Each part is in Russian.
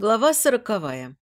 Глава сороковая.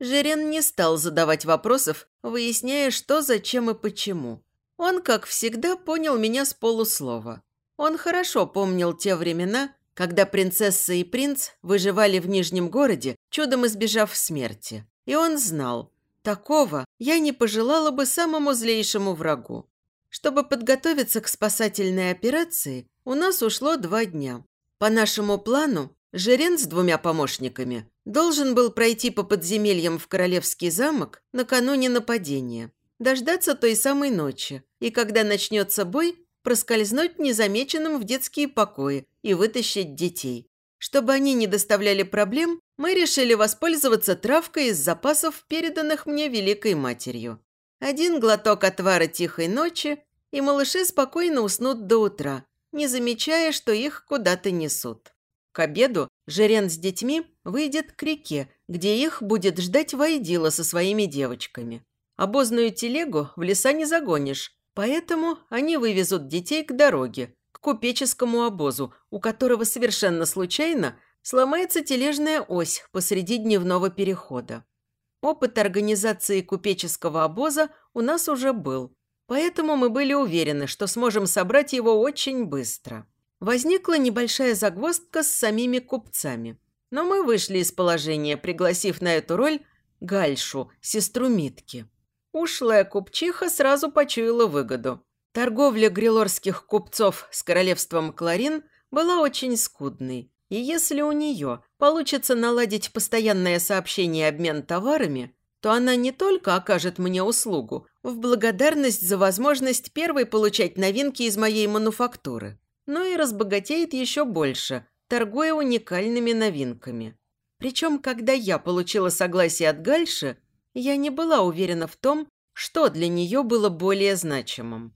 Жирен не стал задавать вопросов, выясняя, что, зачем и почему. Он, как всегда, понял меня с полуслова. Он хорошо помнил те времена, когда принцесса и принц выживали в Нижнем городе, чудом избежав смерти. И он знал, такого я не пожелала бы самому злейшему врагу. Чтобы подготовиться к спасательной операции, у нас ушло два дня. По нашему плану, Жерен с двумя помощниками должен был пройти по подземельям в Королевский замок накануне нападения, дождаться той самой ночи, и когда начнется бой, проскользнуть незамеченным в детские покои и вытащить детей. Чтобы они не доставляли проблем, мы решили воспользоваться травкой из запасов, переданных мне Великой Матерью. Один глоток отвара тихой ночи, и малыши спокойно уснут до утра, не замечая, что их куда-то несут. К обеду Жерен с детьми выйдет к реке, где их будет ждать Вайдила со своими девочками. Обозную телегу в леса не загонишь, поэтому они вывезут детей к дороге, к купеческому обозу, у которого совершенно случайно сломается тележная ось посреди дневного перехода. Опыт организации купеческого обоза у нас уже был, поэтому мы были уверены, что сможем собрать его очень быстро. Возникла небольшая загвоздка с самими купцами. Но мы вышли из положения, пригласив на эту роль Гальшу, сестру Митки. Ушлая купчиха сразу почуяла выгоду. Торговля грилорских купцов с королевством Кларин была очень скудной. И если у нее получится наладить постоянное сообщение и обмен товарами, то она не только окажет мне услугу в благодарность за возможность первой получать новинки из моей мануфактуры, но и разбогатеет еще больше, торгуя уникальными новинками. Причем, когда я получила согласие от Гальши, я не была уверена в том, что для нее было более значимым.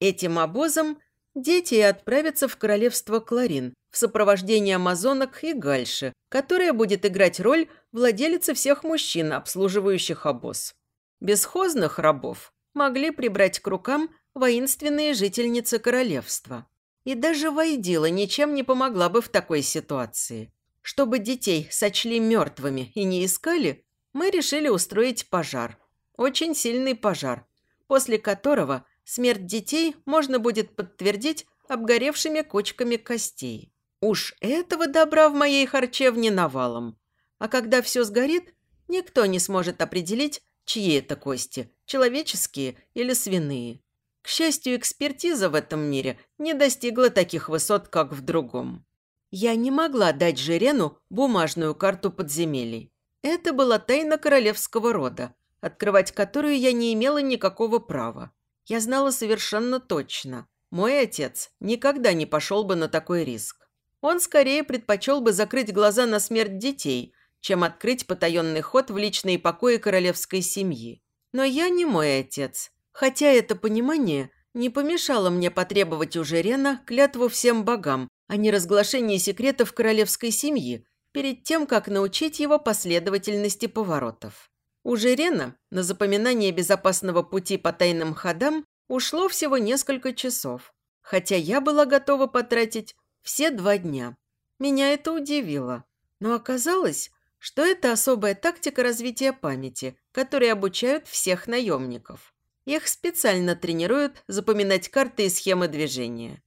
Этим обозом дети отправятся в королевство Кларин в сопровождении амазонок и Гальши, которая будет играть роль владелицы всех мужчин, обслуживающих обоз. Бесхозных рабов могли прибрать к рукам воинственные жительницы королевства. И даже Вайдила ничем не помогла бы в такой ситуации. Чтобы детей сочли мертвыми и не искали, мы решили устроить пожар. Очень сильный пожар, после которого смерть детей можно будет подтвердить обгоревшими кочками костей. Уж этого добра в моей харчевне навалом. А когда все сгорит, никто не сможет определить, чьи это кости – человеческие или свиные. К счастью, экспертиза в этом мире не достигла таких высот, как в другом. Я не могла дать Жирену бумажную карту подземелий. Это была тайна королевского рода, открывать которую я не имела никакого права. Я знала совершенно точно. Мой отец никогда не пошел бы на такой риск. Он скорее предпочел бы закрыть глаза на смерть детей, чем открыть потаенный ход в личные покои королевской семьи. Но я не мой отец, Хотя это понимание не помешало мне потребовать у Жерена клятву всем богам, а не разглашение секретов королевской семьи, перед тем, как научить его последовательности поворотов. У Жерена на запоминание безопасного пути по тайным ходам ушло всего несколько часов, хотя я была готова потратить все два дня. Меня это удивило, но оказалось, что это особая тактика развития памяти, которой обучают всех наемников. Их специально тренируют запоминать карты и схемы движения.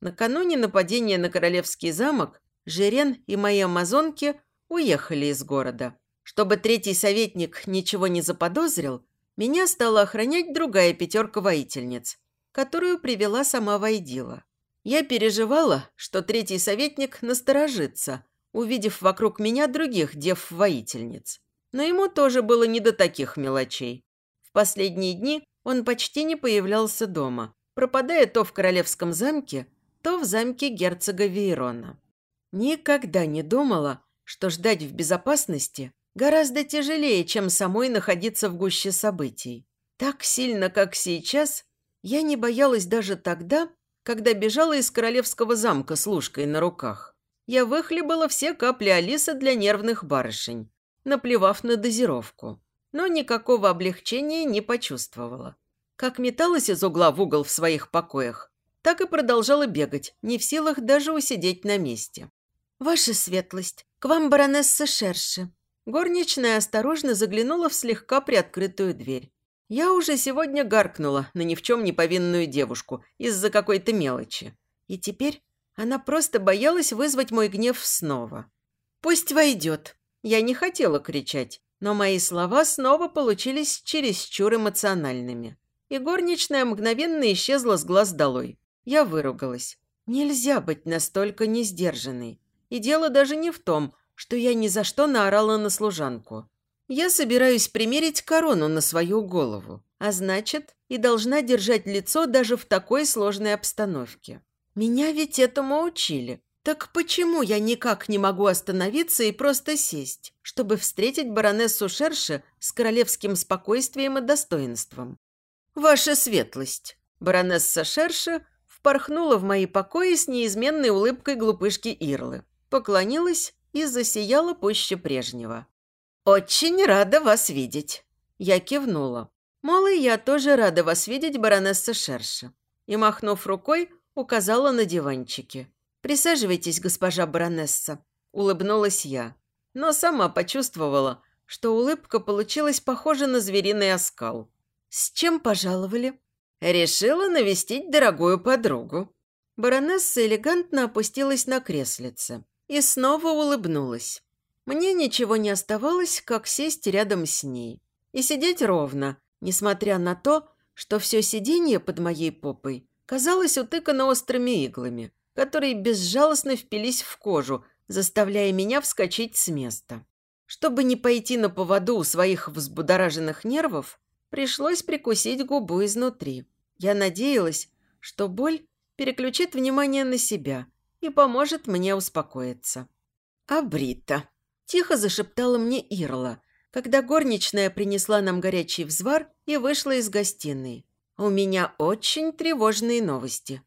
Накануне нападения на Королевский замок Жирен и мои амазонки уехали из города. Чтобы третий советник ничего не заподозрил, меня стала охранять другая пятерка воительниц, которую привела сама Вайдила. Я переживала, что третий советник насторожится, увидев вокруг меня других дев-воительниц. Но ему тоже было не до таких мелочей. В последние дни он почти не появлялся дома, пропадая то в королевском замке, то в замке герцога Вейрона. Никогда не думала, что ждать в безопасности гораздо тяжелее, чем самой находиться в гуще событий. Так сильно, как сейчас, я не боялась даже тогда, когда бежала из королевского замка с лужкой на руках. Я выхлебала все капли Алисы для нервных барышень, наплевав на дозировку но никакого облегчения не почувствовала. Как металась из угла в угол в своих покоях, так и продолжала бегать, не в силах даже усидеть на месте. «Ваша светлость, к вам баронесса Шерши». Горничная осторожно заглянула в слегка приоткрытую дверь. Я уже сегодня гаркнула на ни в чем не повинную девушку из-за какой-то мелочи. И теперь она просто боялась вызвать мой гнев снова. «Пусть войдет». Я не хотела кричать, но мои слова снова получились чересчур эмоциональными. И горничная мгновенно исчезла с глаз долой. Я выругалась. Нельзя быть настолько несдержанной. И дело даже не в том, что я ни за что наорала на служанку. Я собираюсь примерить корону на свою голову, а значит, и должна держать лицо даже в такой сложной обстановке. Меня ведь этому учили. Так почему я никак не могу остановиться и просто сесть, чтобы встретить баронессу Шерши с королевским спокойствием и достоинством? Ваша светлость. Баронесса Шерши впорхнула в мои покои с неизменной улыбкой глупышки Ирлы, поклонилась и засияла пуще прежнего. «Очень рада вас видеть!» Я кивнула. Мол, и я тоже рада вас видеть, баронесса Шерша. И, махнув рукой, указала на диванчики. «Присаживайтесь, госпожа баронесса», – улыбнулась я. Но сама почувствовала, что улыбка получилась похожа на звериный оскал. «С чем пожаловали?» «Решила навестить дорогую подругу». Баронесса элегантно опустилась на креслице и снова улыбнулась. Мне ничего не оставалось, как сесть рядом с ней. И сидеть ровно, несмотря на то, что все сиденье под моей попой казалось утыкано острыми иглами которые безжалостно впились в кожу, заставляя меня вскочить с места. Чтобы не пойти на поводу у своих взбудораженных нервов, пришлось прикусить губу изнутри. Я надеялась, что боль переключит внимание на себя и поможет мне успокоиться. «А Брита?» – тихо зашептала мне Ирла, когда горничная принесла нам горячий взвар и вышла из гостиной. «У меня очень тревожные новости».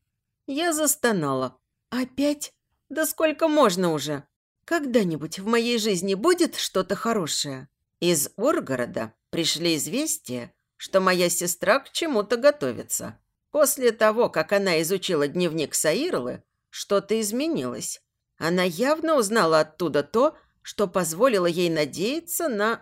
Я застонала. «Опять? Да сколько можно уже? Когда-нибудь в моей жизни будет что-то хорошее?» Из Ургорода пришли известия, что моя сестра к чему-то готовится. После того, как она изучила дневник Саирлы, что-то изменилось. Она явно узнала оттуда то, что позволило ей надеяться на...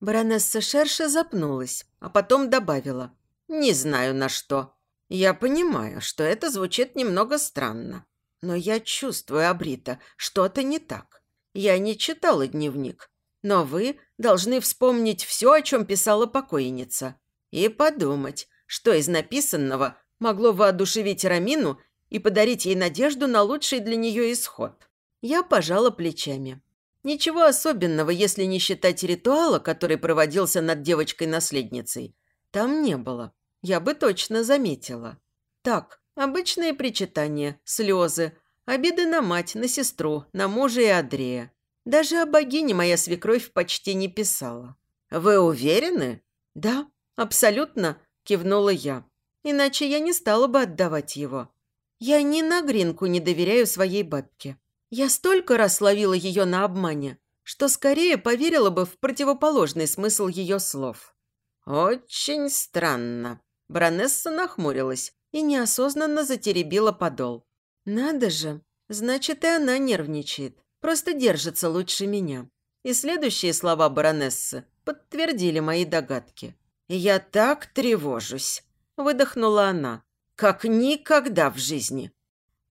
Баронесса Шерша запнулась, а потом добавила. «Не знаю на что. Я понимаю, что это звучит немного странно. Но я чувствую, Абрита, что-то не так. Я не читала дневник. Но вы должны вспомнить все, о чем писала покойница. И подумать, что из написанного могло воодушевить Рамину и подарить ей надежду на лучший для нее исход. Я пожала плечами. Ничего особенного, если не считать ритуала, который проводился над девочкой-наследницей. Там не было я бы точно заметила. Так, обычные причитания, слезы, обиды на мать, на сестру, на мужа и Андрея. Даже о богине моя свекровь почти не писала. «Вы уверены?» «Да, абсолютно», – кивнула я. «Иначе я не стала бы отдавать его. Я ни на гринку не доверяю своей бабке. Я столько раз ловила ее на обмане, что скорее поверила бы в противоположный смысл ее слов». «Очень странно», Баронесса нахмурилась и неосознанно затеребила подол. «Надо же! Значит, и она нервничает. Просто держится лучше меня». И следующие слова баронессы подтвердили мои догадки. «Я так тревожусь», – выдохнула она, – «как никогда в жизни».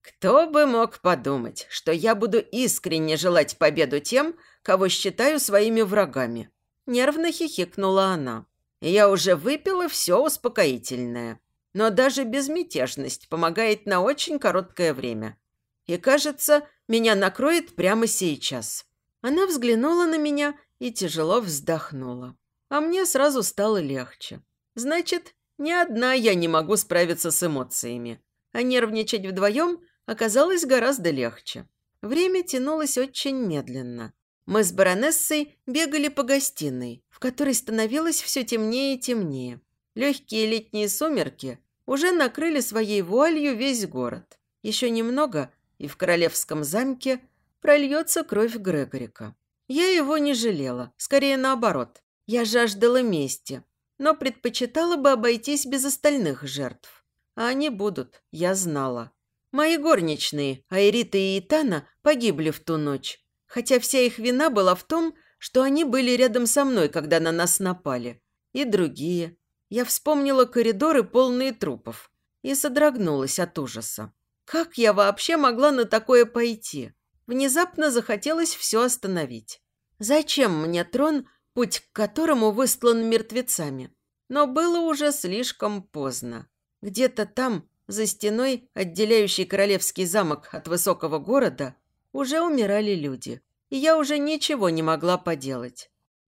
Кто бы мог подумать, что я буду искренне желать победу тем, кого считаю своими врагами. Нервно хихикнула она. Я уже выпила все успокоительное. Но даже безмятежность помогает на очень короткое время. И, кажется, меня накроет прямо сейчас. Она взглянула на меня и тяжело вздохнула. А мне сразу стало легче. Значит, ни одна я не могу справиться с эмоциями. А нервничать вдвоем оказалось гораздо легче. Время тянулось очень медленно. Мы с баронессой бегали по гостиной, в которой становилось все темнее и темнее. Легкие летние сумерки уже накрыли своей вуалью весь город. Еще немного, и в королевском замке прольется кровь Грегорика. Я его не жалела, скорее наоборот. Я жаждала мести, но предпочитала бы обойтись без остальных жертв. А они будут, я знала. Мои горничные, Айрита и Итана, погибли в ту ночь. Хотя вся их вина была в том, что они были рядом со мной, когда на нас напали. И другие. Я вспомнила коридоры, полные трупов, и содрогнулась от ужаса. Как я вообще могла на такое пойти? Внезапно захотелось все остановить. Зачем мне трон, путь к которому выстлан мертвецами? Но было уже слишком поздно. Где-то там, за стеной, отделяющей королевский замок от высокого города, уже умирали люди, и я уже ничего не могла поделать.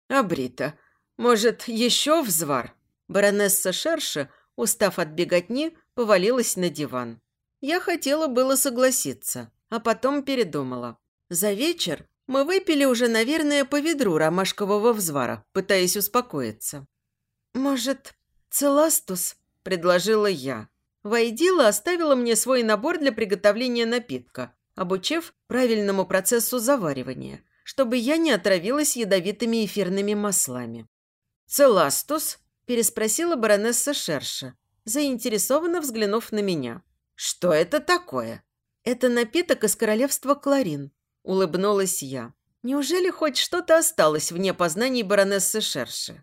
«Абрита, может, еще взвар?» Баронесса Шерша, устав от беготни, повалилась на диван. Я хотела было согласиться, а потом передумала. За вечер мы выпили уже, наверное, по ведру ромашкового взвара, пытаясь успокоиться. «Может, целастус?» – предложила я. Войдила оставила мне свой набор для приготовления напитка, обучив правильному процессу заваривания, чтобы я не отравилась ядовитыми эфирными маслами. «Целастус?» – переспросила баронесса Шерша, заинтересованно взглянув на меня. «Что это такое?» «Это напиток из королевства Кларин», – улыбнулась я. «Неужели хоть что-то осталось вне познаний баронессы Шерши?»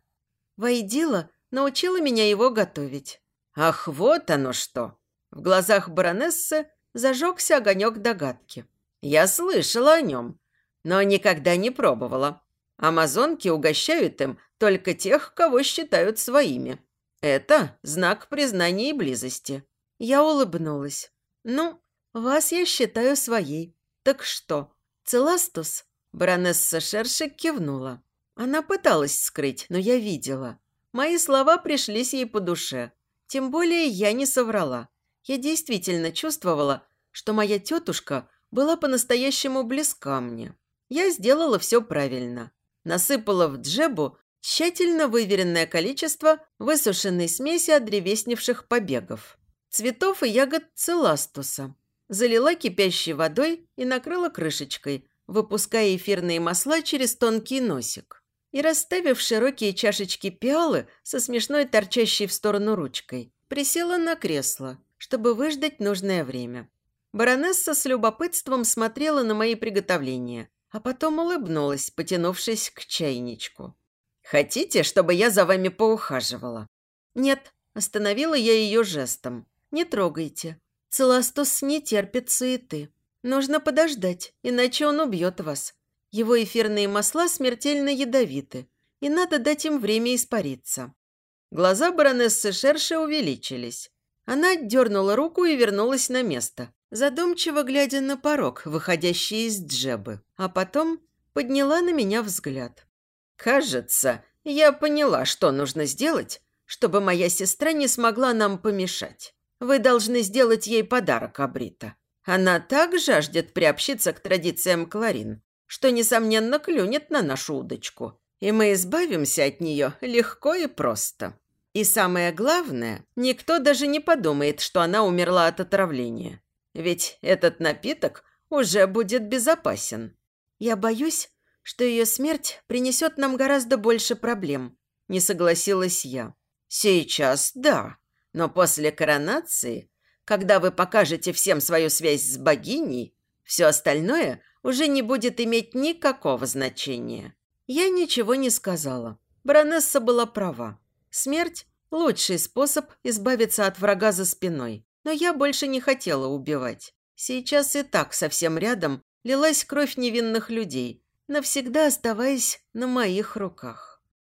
Войдила научила меня его готовить. Ах, вот оно что! В глазах баронессы зажегся огонек догадки. Я слышала о нем, но никогда не пробовала. Амазонки угощают им только тех, кого считают своими. Это знак признания и близости. Я улыбнулась. Ну, вас я считаю своей. Так что, целастус? Баронесса Шершик кивнула. Она пыталась скрыть, но я видела. Мои слова пришлись ей по душе. Тем более я не соврала. Я действительно чувствовала, что моя тетушка была по-настоящему близка мне. Я сделала все правильно. Насыпала в джебу тщательно выверенное количество высушенной смеси от древесневших побегов, цветов и ягод целастуса. Залила кипящей водой и накрыла крышечкой, выпуская эфирные масла через тонкий носик и, расставив широкие чашечки пиалы со смешной торчащей в сторону ручкой, присела на кресло, чтобы выждать нужное время. Баронесса с любопытством смотрела на мои приготовления, а потом улыбнулась, потянувшись к чайничку. «Хотите, чтобы я за вами поухаживала?» «Нет», – остановила я ее жестом. «Не трогайте. Целастус не терпит суеты. Нужно подождать, иначе он убьет вас. Его эфирные масла смертельно ядовиты, и надо дать им время испариться. Глаза баронессы Шерши увеличились. Она дернула руку и вернулась на место, задумчиво глядя на порог, выходящий из джебы, а потом подняла на меня взгляд. «Кажется, я поняла, что нужно сделать, чтобы моя сестра не смогла нам помешать. Вы должны сделать ей подарок, Абрита. Она так жаждет приобщиться к традициям Кларин, что, несомненно, клюнет на нашу удочку, и мы избавимся от нее легко и просто. И самое главное, никто даже не подумает, что она умерла от отравления. Ведь этот напиток уже будет безопасен. Я боюсь, что ее смерть принесет нам гораздо больше проблем, не согласилась я. Сейчас да, но после коронации, когда вы покажете всем свою связь с богиней, все остальное уже не будет иметь никакого значения. Я ничего не сказала. Баронесса была права. Смерть – лучший способ избавиться от врага за спиной. Но я больше не хотела убивать. Сейчас и так совсем рядом лилась кровь невинных людей, навсегда оставаясь на моих руках.